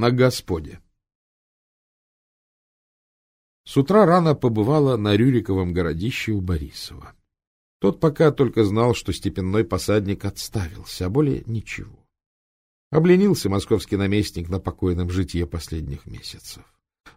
на Господе. С утра рано побывала на Рюриковом городище у Борисова. Тот пока только знал, что степенной посадник отставился, а более ничего. Обленился московский наместник на покойном житье последних месяцев.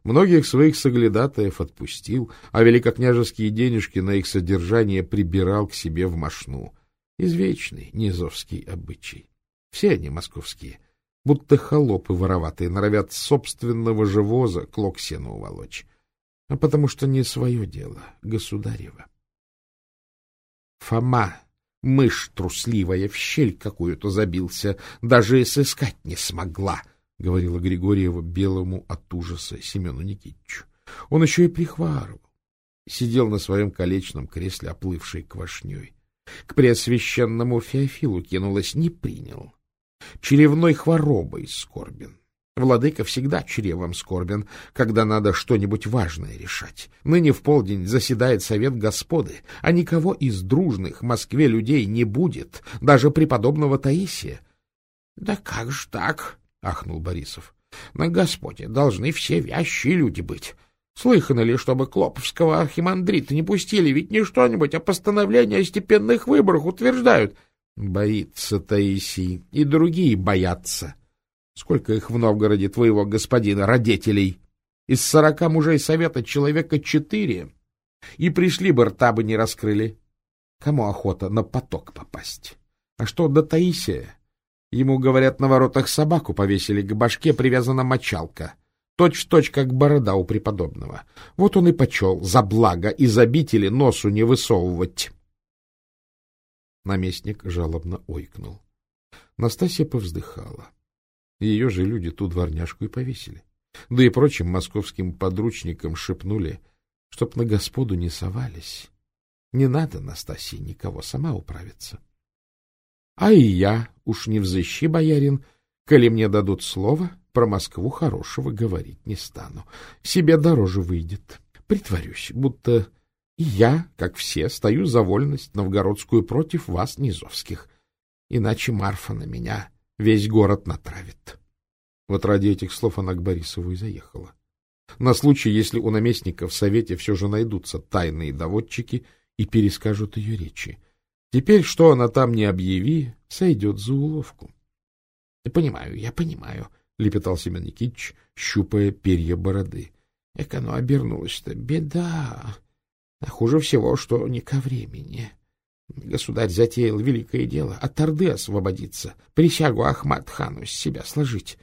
Многих своих соглядатаев отпустил, а великокняжеские денежки на их содержание прибирал к себе в мошну. Извечный низовский обычай. Все они московские, будто холопы вороватые, норовят собственного же воза клок сена уволочь. А потому что не свое дело, государево. Фома, мышь трусливая, в щель какую-то забился, даже и сыскать не смогла, — говорила Григорьева белому от ужаса Семену Никитичу. Он еще и прихварывал. Сидел на своем колечном кресле, оплывшей квашней. К преосвященному Феофилу кинулась, не принял чревной хворобой скорбен. Владыка всегда чревом скорбен, когда надо что-нибудь важное решать. Ныне в полдень заседает совет господы, а никого из дружных в Москве людей не будет, даже преподобного Таисия. — Да как ж так? — ахнул Борисов. — На господе должны все вящие люди быть. Слыхано ли, чтобы Клоповского архимандрита не пустили? Ведь не что-нибудь, а постановление о степенных выборах утверждают. — Боится Таисий, и другие боятся. Сколько их в Новгороде твоего господина, родителей? Из сорока мужей совета человека четыре. И пришли бы, рта бы не раскрыли. Кому охота на поток попасть? А что до Таисия? Ему, говорят, на воротах собаку повесили, к башке привязана мочалка. Точь-в-точь, как борода у преподобного. Вот он и почел за благо из обители носу не высовывать. Наместник жалобно ойкнул. Настасья повздыхала. Ее же люди ту дворняжку и повесили. Да и прочим московским подручникам шепнули, чтоб на господу не совались. Не надо, Настасье, никого, сама управиться. А и я, уж не взыщи, боярин, коли мне дадут слово, про Москву хорошего говорить не стану. Себе дороже выйдет. Притворюсь, будто и я, как все, стою за вольность новгородскую против вас, низовских. Иначе Марфа на меня весь город натравит. Вот ради этих слов она к Борисову и заехала. На случай, если у наместника в совете все же найдутся тайные доводчики и перескажут ее речи. Теперь, что она там не объяви, сойдет за уловку. — понимаю, я понимаю, — лепетал Семен Никитич, щупая перья бороды. — Эк оно обернулось-то, беда. А хуже всего, что не ко времени. Государь затеял великое дело — от Орды освободиться, присягу Ахмад-хану с себя сложить.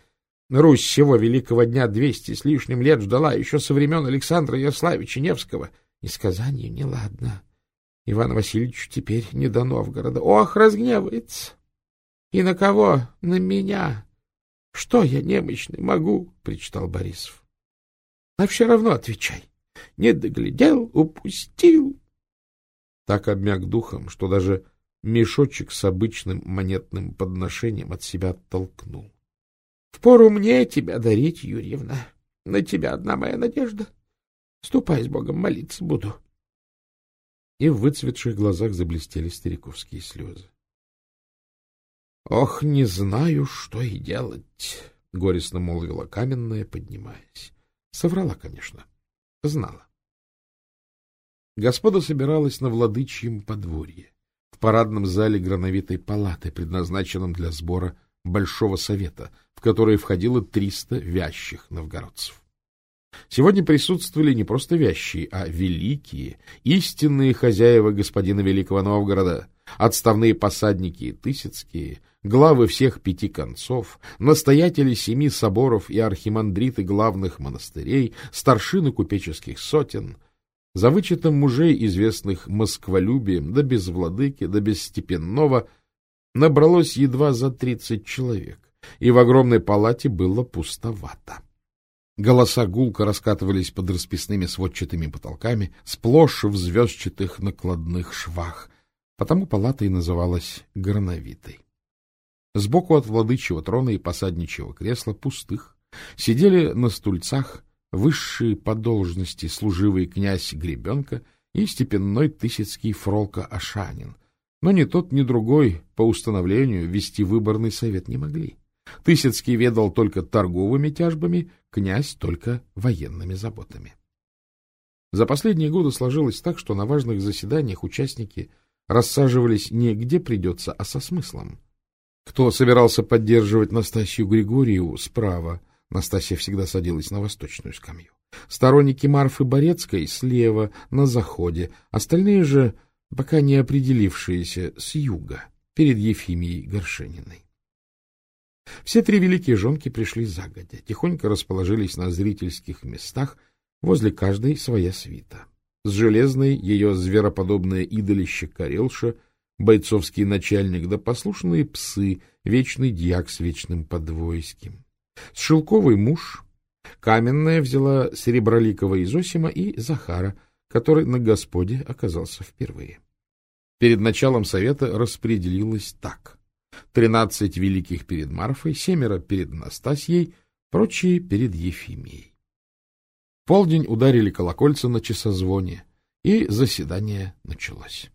Русь всего великого дня двести с лишним лет ждала еще со времен Александра Ярославича Невского. И сказание неладно. Иван Васильевич теперь не до Новгорода. Ох, разгневается! И на кого? На меня! Что я немощный могу? — причитал Борисов. — А все равно отвечай. Не доглядел, упустил. Так обмяк духом, что даже мешочек с обычным монетным подношением от себя оттолкнул. — Впору мне тебя дарить, Юрьевна. На тебя одна моя надежда. Ступай с Богом, молиться буду. И в выцветших глазах заблестели стариковские слезы. — Ох, не знаю, что и делать, — горестно молвила каменная, поднимаясь. Соврала, конечно. Знала. Господа собиралась на владычьем подворье, в парадном зале грановитой палаты, предназначенном для сбора Большого Совета, в который входило триста вящих новгородцев. Сегодня присутствовали не просто вящие, а великие, истинные хозяева господина Великого Новгорода, отставные посадники Тысяцкие, главы всех пяти концов, настоятели семи соборов и архимандриты главных монастырей, старшины купеческих сотен, за вычетом мужей, известных москволюбием, да без владыки, да без степенного, набралось едва за тридцать человек, и в огромной палате было пустовато. Голоса гулко раскатывались под расписными сводчатыми потолками, сплошь в звездчатых накладных швах, потому палата и называлась Горновитой. Сбоку от владычьего трона и посадничьего кресла, пустых, сидели на стульцах высшие по должности служивый князь Гребенка и степенной тысяцкий Фролка Ашанин. Но ни тот, ни другой по установлению вести выборный совет не могли. Тысяцкий ведал только торговыми тяжбами, князь только военными заботами. За последние годы сложилось так, что на важных заседаниях участники рассаживались не где придется, а со смыслом. Кто собирался поддерживать Настасью Григорьеву справа, Настасья всегда садилась на восточную скамью. Сторонники Марфы Борецкой слева, на заходе, остальные же, пока не определившиеся, с юга, перед Ефимией Горшениной. Все три великие жонки пришли загодя, тихонько расположились на зрительских местах, возле каждой своя свита. С железной ее звероподобное идолище Карелша, бойцовский начальник да послушные псы, вечный дьяк с вечным подвойским. С Шелковый муж, каменная взяла Сереброликова Изосима и Захара, который на Господе оказался впервые. Перед началом совета распределилось так. Тринадцать великих перед Марфой, семеро перед Настасьей, прочие перед Ефимией. полдень ударили колокольца на часозвоне, и заседание началось.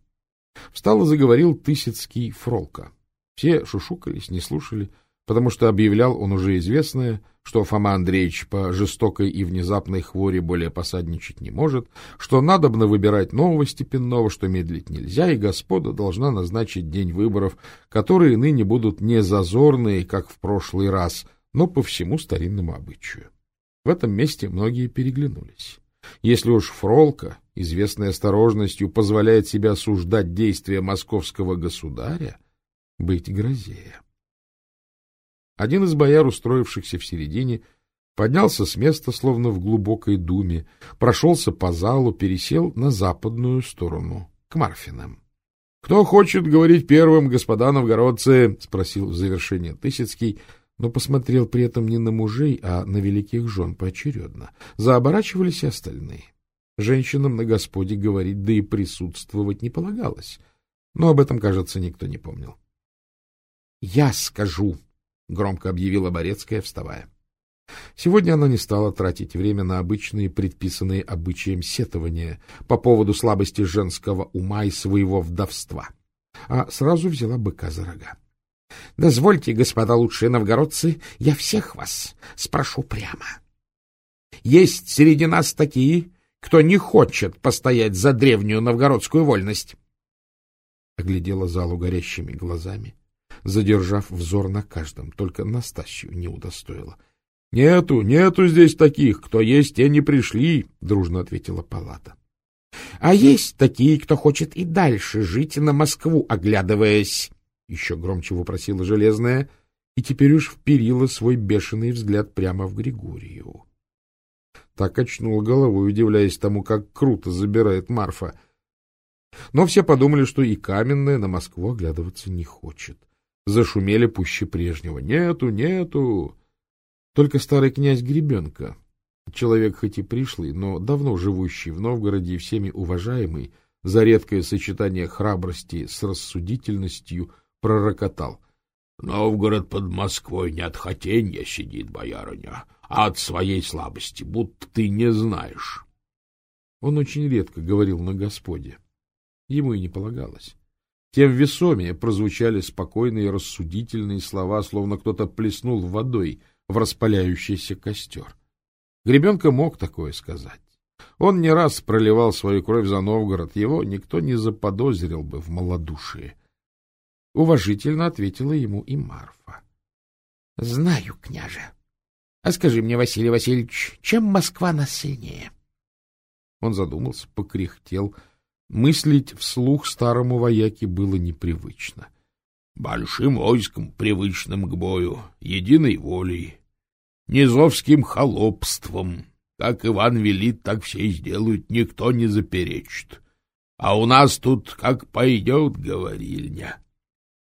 Встал и заговорил Тысяцкий Фролка. Все шушукались, не слушали, потому что объявлял он уже известное, что Фома Андреевич по жестокой и внезапной хвори более посадничать не может, что надобно выбирать нового степенного, что медлить нельзя, и господа должна назначить день выборов, которые ныне будут не зазорные, как в прошлый раз, но по всему старинному обычаю. В этом месте многие переглянулись. Если уж Фролка, известной осторожностью, позволяет себе осуждать действия московского государя, быть грозее. Один из бояр, устроившихся в середине, поднялся с места, словно в глубокой думе, прошелся по залу, пересел на западную сторону, к Марфинам. — Кто хочет говорить первым, господа новгородцы? — спросил в завершение Тысяцкий, но посмотрел при этом не на мужей, а на великих жен поочередно. Заоборачивались и остальные. Женщинам на господе говорить, да и присутствовать не полагалось. Но об этом, кажется, никто не помнил. — Я скажу, — громко объявила Борецкая, вставая. Сегодня она не стала тратить время на обычные, предписанные обычаем сетования по поводу слабости женского ума и своего вдовства, а сразу взяла быка за рога. — Дозвольте, господа лучшие новгородцы, я всех вас спрошу прямо. Есть среди нас такие, кто не хочет постоять за древнюю новгородскую вольность? Оглядела залу горящими глазами задержав взор на каждом, только Настасью не удостоила. — Нету, нету здесь таких, кто есть, те не пришли, — дружно ответила палата. — А есть такие, кто хочет и дальше жить на Москву, оглядываясь, — еще громче вопросила Железная, и теперь уж вперила свой бешеный взгляд прямо в Григорию. Так очнула головой, удивляясь тому, как круто забирает Марфа. Но все подумали, что и каменная на Москву оглядываться не хочет зашумели пуще прежнего. Нету, нету. Только старый князь Гребенка, человек хоть и пришлый, но давно живущий в Новгороде и всеми уважаемый, за редкое сочетание храбрости с рассудительностью пророкотал. — Новгород под Москвой не от хотенья сидит, боярыня, а от своей слабости, будто ты не знаешь. Он очень редко говорил на Господе. Ему и не полагалось тем весомее прозвучали спокойные рассудительные слова, словно кто-то плеснул водой в распаляющийся костер. Гребенка мог такое сказать. Он не раз проливал свою кровь за Новгород, его никто не заподозрил бы в малодушии. Уважительно ответила ему и Марфа. — Знаю, княже. А скажи мне, Василий Васильевич, чем Москва нас сильнее? Он задумался, покряхтел, — Мыслить вслух старому вояке было непривычно. Большим войском, привычным к бою, единой волей, низовским холопством. Как Иван велит, так все и сделают, никто не заперечит. А у нас тут как пойдет, говорильня.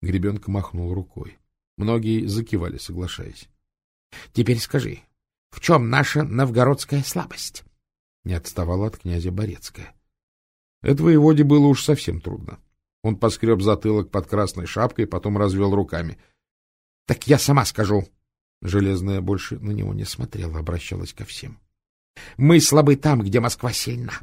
Гребенка махнул рукой. Многие закивали, соглашаясь. — Теперь скажи, в чем наша новгородская слабость? Не отставала от князя Борецкая. Это воеводе было уж совсем трудно. Он поскреб затылок под красной шапкой, потом развел руками. — Так я сама скажу. Железная больше на него не смотрела, обращалась ко всем. — Мы слабы там, где Москва сильна.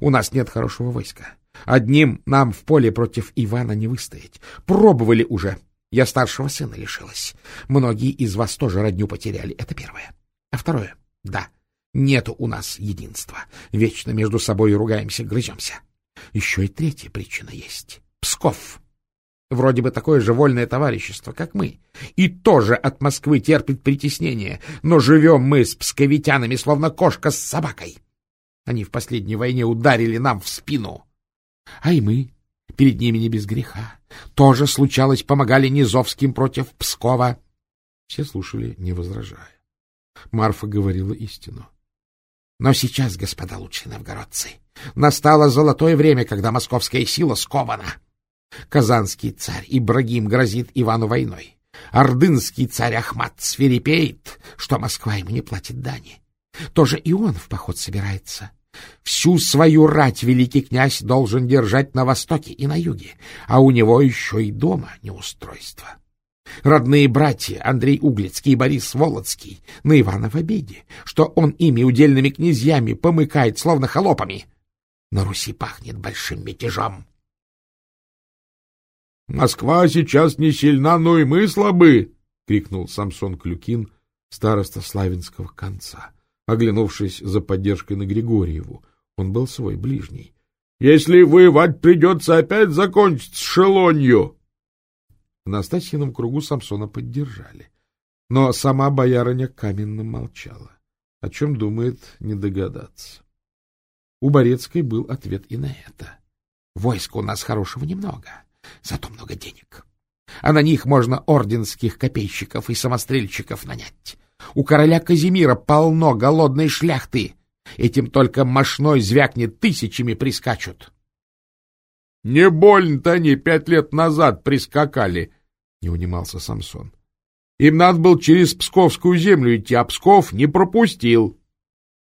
У нас нет хорошего войска. Одним нам в поле против Ивана не выстоять. Пробовали уже. Я старшего сына лишилась. Многие из вас тоже родню потеряли. Это первое. А второе? Да, нету у нас единства. Вечно между собой ругаемся, грыземся. Еще и третья причина есть. Псков. Вроде бы такое же вольное товарищество, как мы. И тоже от Москвы терпит притеснение, но живем мы с псковитянами, словно кошка с собакой. Они в последней войне ударили нам в спину. А и мы перед ними не без греха. Тоже случалось, помогали Низовским против Пскова. Все слушали, не возражая. Марфа говорила истину. Но сейчас, господа лучшие новгородцы, настало золотое время, когда московская сила скована. Казанский царь Ибрагим грозит Ивану войной. Ордынский царь Ахмат свирепеет, что Москва ему не платит дани. Тоже и он в поход собирается. Всю свою рать великий князь должен держать на востоке и на юге, а у него еще и дома неустройство. Родные братья Андрей Углицкий и Борис Володский на Ивана в обиде, что он ими удельными князьями помыкает, словно холопами. На Руси пахнет большим мятежом. — Москва сейчас не сильна, но и мы слабы! — крикнул Самсон Клюкин, староста Славянского конца, оглянувшись за поддержкой на Григорьеву. Он был свой ближний. — Если воевать придется, опять закончить с шелонью! В Настасьином кругу Самсона поддержали. Но сама боярыня каменно молчала. О чем думает, не догадаться. У Борецкой был ответ и на это. — Войска у нас хорошего немного. — Зато много денег. А на них можно орденских копейщиков и самострельщиков нанять. У короля Казимира полно голодной шляхты. Этим только мошной звякнет, тысячами прискачут. — Не больно-то они пять лет назад прискакали, — не унимался Самсон. — Им надо было через Псковскую землю идти, а Псков не пропустил.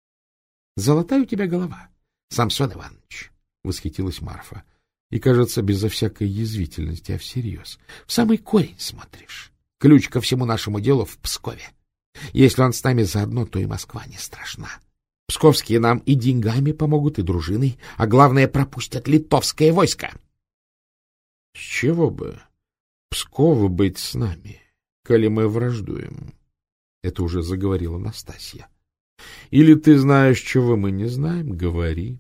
— Золотая у тебя голова, Самсон Иванович, — восхитилась Марфа и, кажется, безо всякой язвительности, а всерьез. В самый корень смотришь. Ключ ко всему нашему делу в Пскове. Если он с нами заодно, то и Москва не страшна. Псковские нам и деньгами помогут, и дружиной, а главное, пропустят литовское войско. — С чего бы Пскову быть с нами, коли мы враждуем? — это уже заговорила Настасья. — Или ты знаешь, чего мы не знаем? Говори.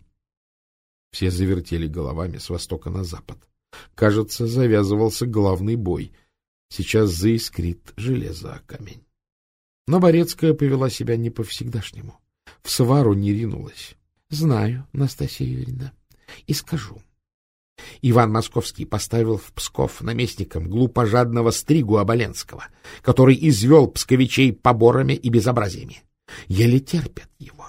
Все завертели головами с востока на запад. Кажется, завязывался главный бой. Сейчас заискрит железо о камень. Но Борецкая повела себя не по-всегдашнему. В свару не ринулась. — Знаю, Настасья Юрьевна, и скажу. Иван Московский поставил в Псков наместником глупожадного Стригу Оболенского, который извел псковичей поборами и безобразиями. Еле терпят его.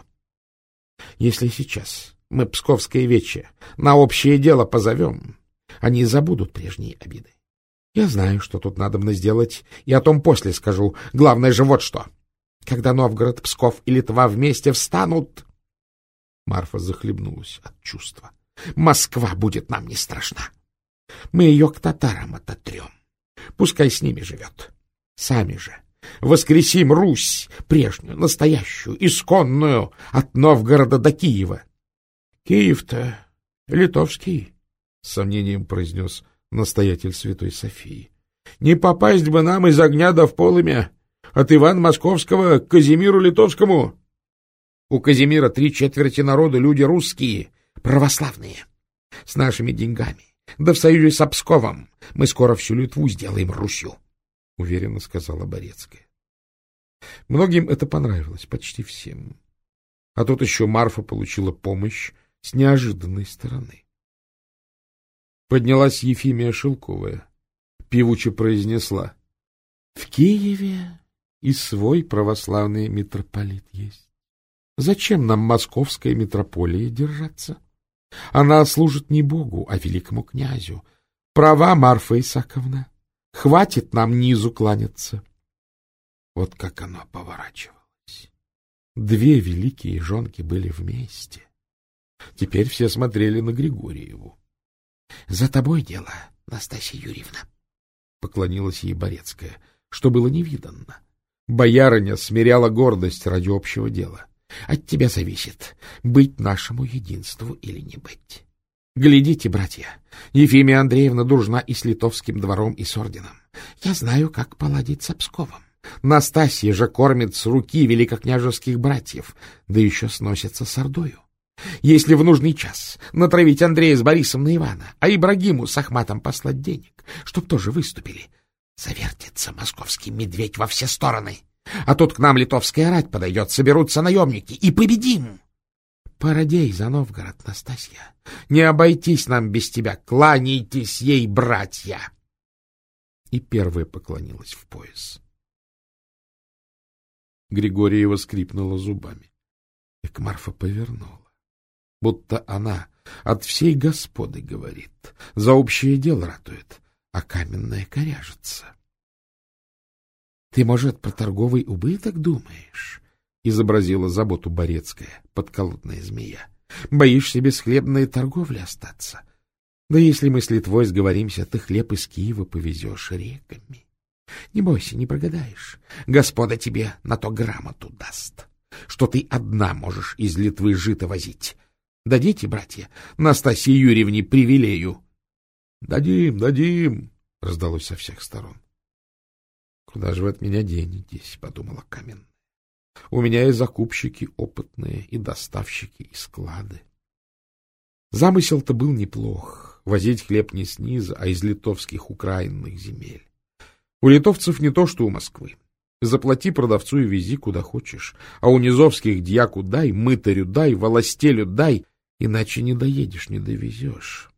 Если сейчас мы Псковское вече на общее дело позовем. Они забудут прежние обиды. Я знаю, что тут надо мне сделать, и о том после скажу. Главное же вот что. Когда Новгород, Псков и Литва вместе встанут... Марфа захлебнулась от чувства. Москва будет нам не страшна. Мы ее к татарам ототрем. Пускай с ними живет. Сами же воскресим Русь, прежнюю, настоящую, исконную, от Новгорода до Киева. Киев-то литовский, — с сомнением произнес настоятель Святой Софии. — Не попасть бы нам из огня до в полымя от Ивана Московского к Казимиру Литовскому. У Казимира три четверти народа люди русские, православные, с нашими деньгами. Да в союзе с Псковом мы скоро всю Литву сделаем Русью, — уверенно сказала Борецкая. Многим это понравилось, почти всем. А тут еще Марфа получила помощь с неожиданной стороны. Поднялась Ефимия Шелковая, певуче произнесла. — В Киеве и свой православный митрополит есть. Зачем нам московская митрополия держаться? Она служит не Богу, а великому князю. Права, Марфа Исаковна. Хватит нам низу кланяться. Вот как оно поворачивалось. Две великие жонки были вместе. Теперь все смотрели на Григорьеву. — За тобой дело, Настасья Юрьевна, — поклонилась ей Борецкая, что было невиданно. Боярыня смиряла гордость ради общего дела. От тебя зависит, быть нашему единству или не быть. Глядите, братья, Ефимия Андреевна дружна и с литовским двором, и с орденом. Я знаю, как поладить с Псковом. Настасья же кормит с руки великокняжеских братьев, да еще сносится с Ордою. Если в нужный час натравить Андрея с Борисом на Ивана, а Ибрагиму с Ахматом послать денег, чтоб тоже выступили, завертится московский медведь во все стороны. А тут к нам литовская рать подойдет, соберутся наемники, и победим. Породей за Новгород, Настасья. Не обойтись нам без тебя, кланяйтесь ей, братья. И первая поклонилась в пояс. Григорьева скрипнула зубами. И Марфа повернула будто она от всей господы говорит, за общее дело ратует, а каменная коряжится. — Ты, может, про торговый убыток думаешь? — изобразила заботу Борецкая, подколодная змея. — Боишься без хлебной торговли остаться? Да если мы с Литвой сговоримся, ты хлеб из Киева повезешь реками. Не бойся, не прогадаешь. Господа тебе на то грамоту даст, что ты одна можешь из Литвы жито возить, Дадите, братья, Настасье Юрьевне привилею? — Дадим, дадим, — раздалось со всех сторон. — Куда же вы от меня денетесь? — подумала Каменная. — У меня и закупщики опытные, и доставщики, и склады. Замысел-то был неплох — возить хлеб не снизу, а из литовских украинных земель. У литовцев не то, что у Москвы. Заплати продавцу и вези куда хочешь, а у низовских дьяку дай, мытарю дай, волостелю дай — Иначе не доедешь, не довезешь.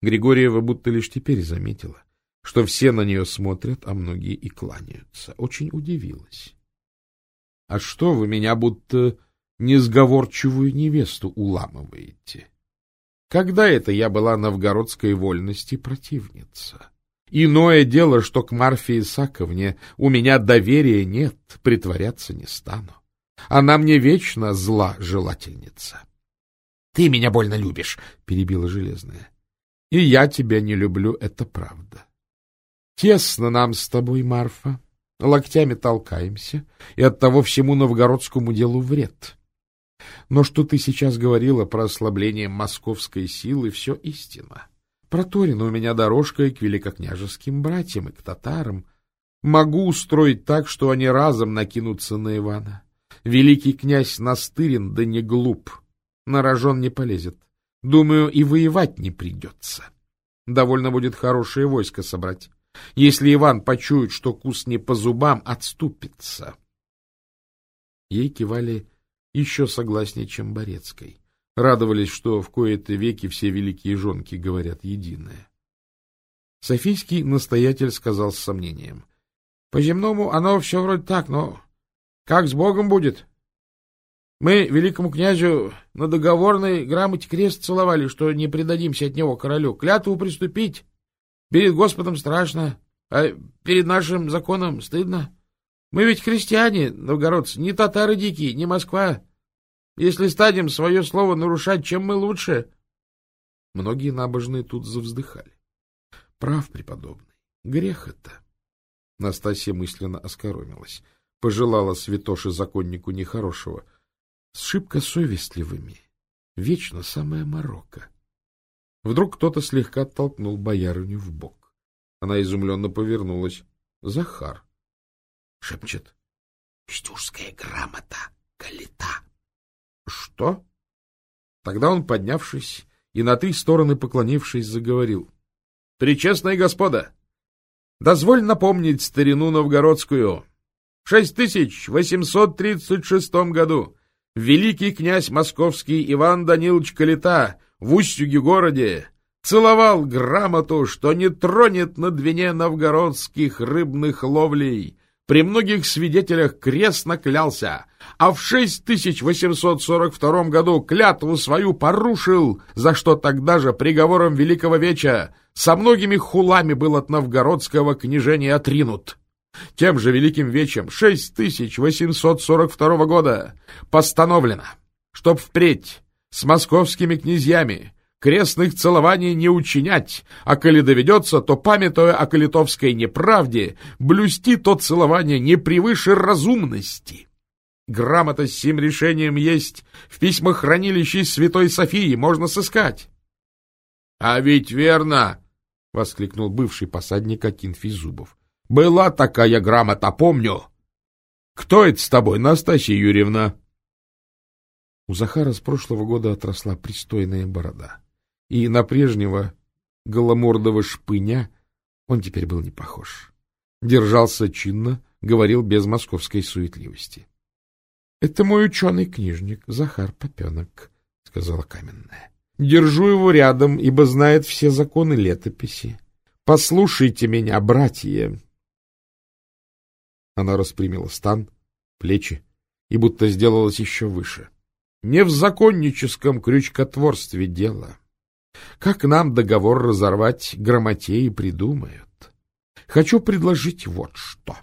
Григорьева будто лишь теперь заметила, что все на нее смотрят, а многие и кланяются. Очень удивилась. — А что вы меня будто несговорчивую невесту уламываете? Когда это я была новгородской вольности противница? Иное дело, что к Марфе Исаковне у меня доверия нет, притворяться не стану. Она мне вечно зла желательница. — ты меня больно любишь, — перебила Железная. — И я тебя не люблю, это правда. Тесно нам с тобой, Марфа, локтями толкаемся, и оттого всему новгородскому делу вред. Но что ты сейчас говорила про ослабление московской силы, все истина. Проторена у меня дорожка и к великокняжеским братьям, и к татарам. Могу устроить так, что они разом накинутся на Ивана. Великий князь настырен, да не глуп. На рожон не полезет. Думаю, и воевать не придется. Довольно будет хорошее войско собрать. Если Иван почует, что кус не по зубам, отступится. Ей кивали еще согласнее, чем Борецкой. Радовались, что в кои-то веки все великие жонки говорят единое. Софийский настоятель сказал с сомнением. — По-земному оно все вроде так, но как с Богом будет? Мы великому князю на договорной грамоте крест целовали, что не предадимся от него королю. Клятву приступить перед Господом страшно, а перед нашим законом стыдно. Мы ведь христиане, новгородцы, не татары дикие, не Москва. Если станем свое слово нарушать, чем мы лучше? Многие набожные тут завздыхали. Прав, преподобный, грех это. Настасья мысленно оскоромилась, пожелала святоше законнику нехорошего — с шибко совестливыми. Вечно самая морока. Вдруг кто-то слегка оттолкнул боярыню в бок. Она изумленно повернулась. Захар. Шепчет. — Стюжская грамота, калита. — Что? Тогда он, поднявшись и на три стороны поклонившись, заговорил. — Причестные господа, дозволь напомнить старину новгородскую. В 6836 году великий князь московский Иван Данилович Калита в Устюге-городе целовал грамоту, что не тронет на двине новгородских рыбных ловлей, при многих свидетелях крестно клялся, а в 6842 году клятву свою порушил, за что тогда же приговором Великого Веча со многими хулами был от новгородского княжения отринут. Тем же Великим Вечем 6842 года постановлено, чтоб впредь с московскими князьями крестных целований не учинять, а коли доведется, то, памятуя о калитовской неправде, блюсти то целование не превыше разумности. Грамота с сим решением есть в письмах хранилища Святой Софии, можно сыскать. — А ведь верно! — воскликнул бывший посадник Акинфий Зубов. — Была такая грамота, помню. Кто это с тобой, Настасья Юрьевна? У Захара с прошлого года отросла пристойная борода, и на прежнего голомордого шпыня он теперь был не похож. Держался чинно, говорил без московской суетливости. — Это мой ученый-книжник, Захар Попенок, — сказала каменная. — Держу его рядом, ибо знает все законы летописи. Послушайте меня, братья. Она распрямила стан, плечи и будто сделалась еще выше. Не в законническом крючкотворстве дело. Как нам договор разорвать, грамотеи придумают. Хочу предложить вот что.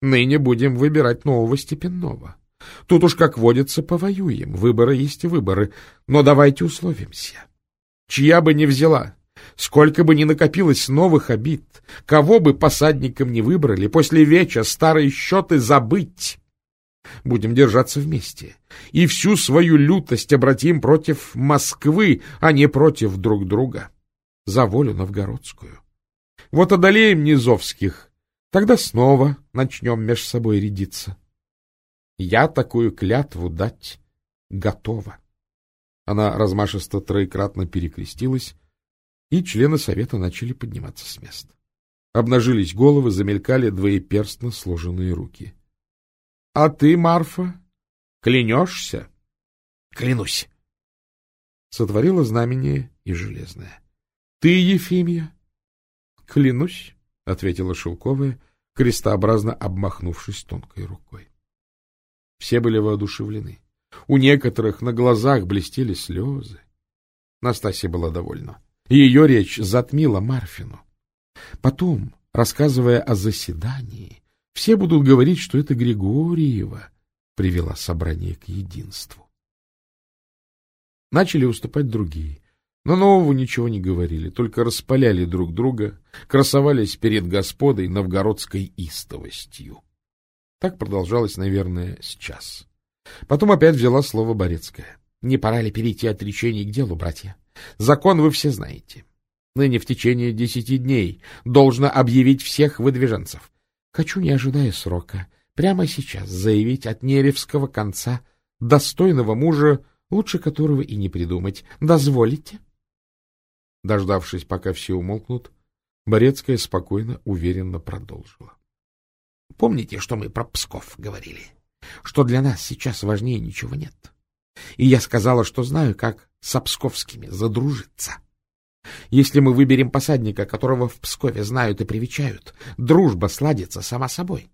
Ныне будем выбирать нового степенного. Тут уж, как водится, повоюем. Выборы есть выборы. Но давайте условимся. Чья бы ни взяла, сколько бы ни накопилось новых обид, кого бы посадником не выбрали, после веча старые счеты забыть. Будем держаться вместе и всю свою лютость обратим против Москвы, а не против друг друга. За волю новгородскую. Вот одолеем низовских, тогда снова начнем меж собой рядиться. Я такую клятву дать готова. Она размашисто троекратно перекрестилась, и члены совета начали подниматься с мест. Обнажились головы, замелькали двоеперстно сложенные руки. — А ты, Марфа, клянешься? — Клянусь. Сотворила знамение и железное. — Ты, Ефимия? — Клянусь, — ответила Шелковая, крестообразно обмахнувшись тонкой рукой. Все были воодушевлены. У некоторых на глазах блестели слезы. Настасья была довольна. Ее речь затмила Марфину. Потом, рассказывая о заседании, все будут говорить, что это Григорьева привела собрание к единству. Начали уступать другие, но нового ничего не говорили, только распаляли друг друга, красовались перед господой новгородской истовостью. Так продолжалось, наверное, с час. Потом опять взяла слово Борецкая. — Не пора ли перейти от речений к делу, братья? Закон вы все знаете. Ныне в течение десяти дней должно объявить всех выдвиженцев. Хочу, не ожидая срока, прямо сейчас заявить от Неревского конца достойного мужа, лучше которого и не придумать. Дозволите? Дождавшись, пока все умолкнут, Борецкая спокойно, уверенно продолжила. — Помните, что мы про Псков говорили? Что для нас сейчас важнее ничего нет. И я сказала, что знаю, как с Псковскими задружиться. Если мы выберем посадника, которого в Пскове знают и привечают, дружба сладится сама собой.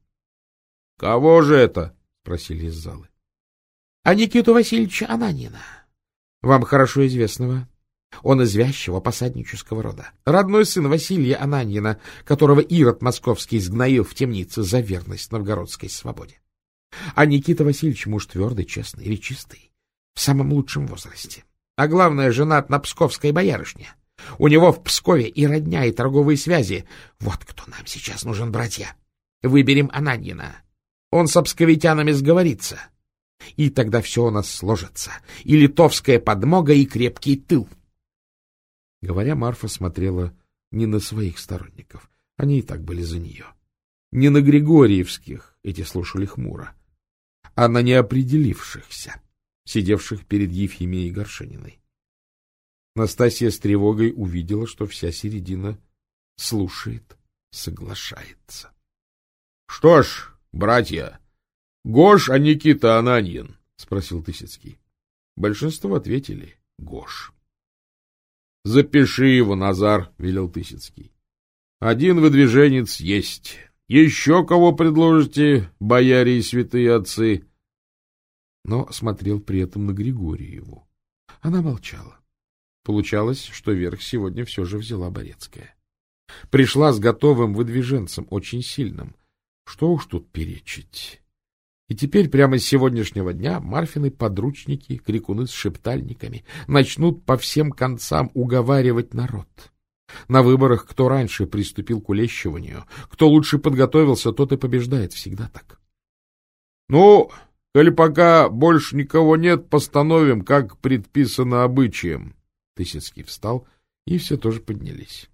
— Кого же это? — спросили из залы. — А Никиту Васильевича Ананина. Вам хорошо известного. Он из посаднического рода. Родной сын Василия Ананина, которого Ирод Московский сгноил в темнице за верность новгородской свободе. А Никита Васильевич муж твердый, честный, речистый, в самом лучшем возрасте. А главное, женат на псковской боярышне. У него в Пскове и родня, и торговые связи. Вот кто нам сейчас нужен, братья. Выберем Ананьина. Он с псковитянами сговорится. И тогда все у нас сложится. И литовская подмога, и крепкий тыл. Говоря, Марфа смотрела не на своих сторонников. Они и так были за нее. Не на Григорьевских, эти слушали хмуро, а на неопределившихся, сидевших перед Ефимией Горшениной. Настасья с тревогой увидела, что вся середина слушает, соглашается. — Что ж, братья, Гош, а Никита Ананьин? — спросил Тысяцкий. Большинство ответили — Гош. — Запиши его, Назар, — велел Тысяцкий. — Один выдвиженец есть. Еще кого предложите, бояре и святые отцы? Но смотрел при этом на Григорьеву. Она молчала. Получалось, что верх сегодня все же взяла Борецкая. Пришла с готовым выдвиженцем, очень сильным. Что уж тут перечить. И теперь прямо с сегодняшнего дня Марфины подручники, крикуны с шептальниками, начнут по всем концам уговаривать народ. На выборах кто раньше приступил к улещиванию, кто лучше подготовился, тот и побеждает. Всегда так. — Ну, Коли пока больше никого нет, постановим, как предписано обычаем. Тысяцкий встал, и все тоже поднялись.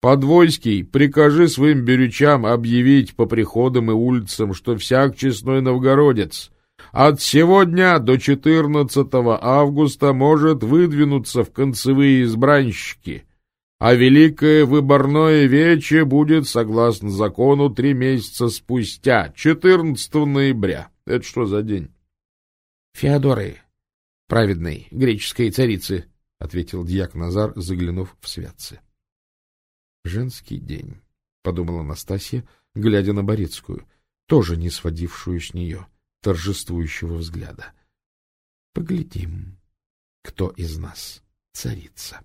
Подвойский, прикажи своим берючам объявить по приходам и улицам, что всяк честной новгородец от сегодня до 14 августа может выдвинуться в концевые избранщики, а великое выборное вече будет, согласно закону, три месяца спустя, 14 ноября. Это что за день? — Феодоры, праведной греческой царицы, — ответил дьяк Назар, заглянув в святцы. Женский день, — подумала Настасья, глядя на Борецкую, тоже не сводившую с нее торжествующего взгляда. Поглядим, кто из нас царица.